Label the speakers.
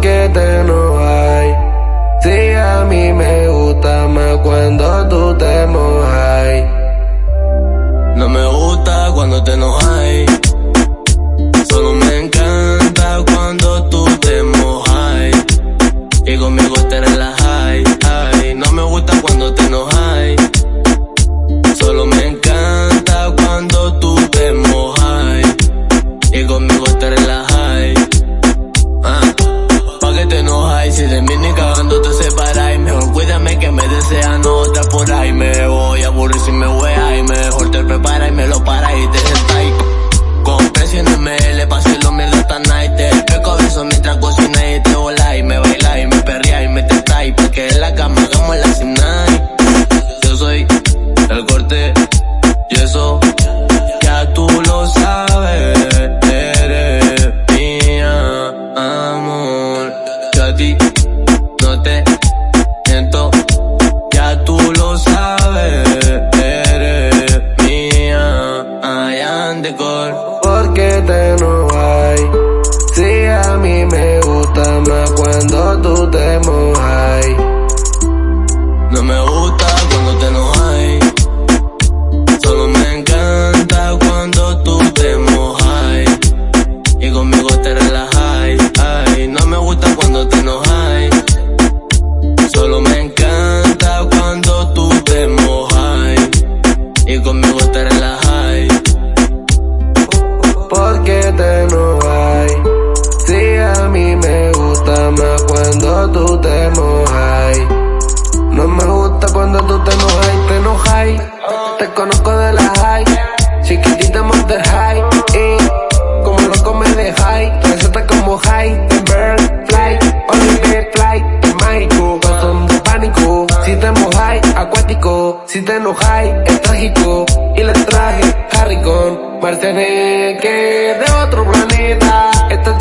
Speaker 1: banquete no hay. Si a mí me gusta más cuando tú te mojas.
Speaker 2: No me gusta cuando te enojas. Solo me encanta cuando tú te mojas. Y conmigo te relajas. No me gusta cuando te enojas. Si de mí ni cagando te separáis, mejor cuídame que me desean otra por ahí. Me voy a aburrir si me voy. tú te
Speaker 1: mojas.
Speaker 2: No me gusta cuando tú te mojas te enojas. Te
Speaker 1: conozco de la high, chiquitita más de high. Y como loco me dejáis, resulta como high. The bird fly, only bird fly, es mágico. Son de pánico, si te mojáis, acuático. Si te enojáis, es trágico. Y le traje Harry con Marciané, que de otro planeta. Esta